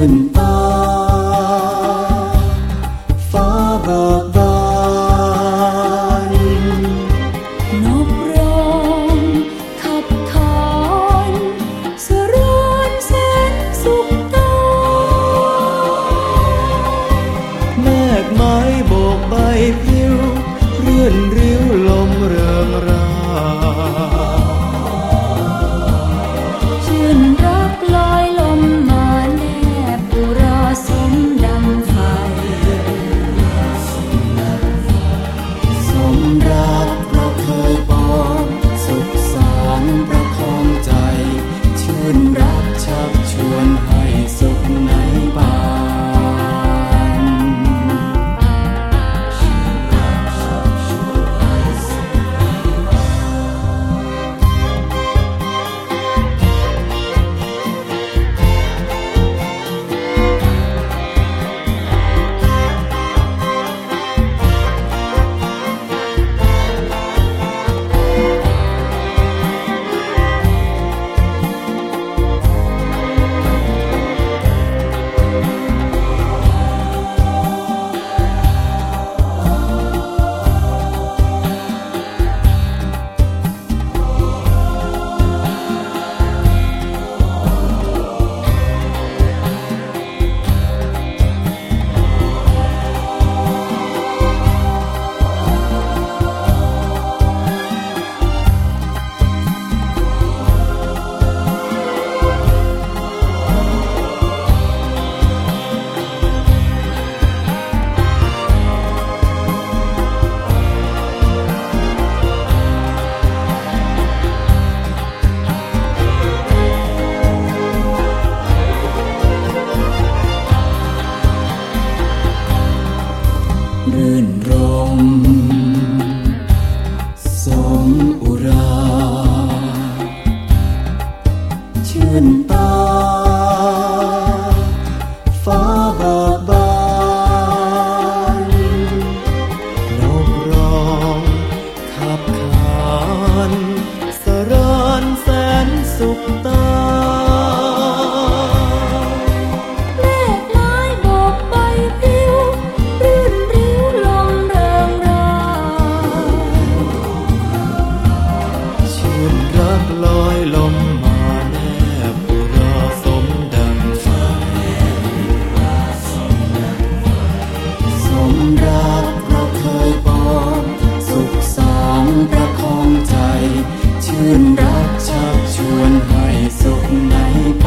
มื่นตา ฟ้าเบิกบานนกร้องขับขานสรานแสนสุขกาแมกไม้โบกใบพลิ้วเรื่อนริ้วลมเริงรา มอุรา ชื่นตา ฟ้าบิบานนกร้องขับขานสรานแสนสุขตา Dẫu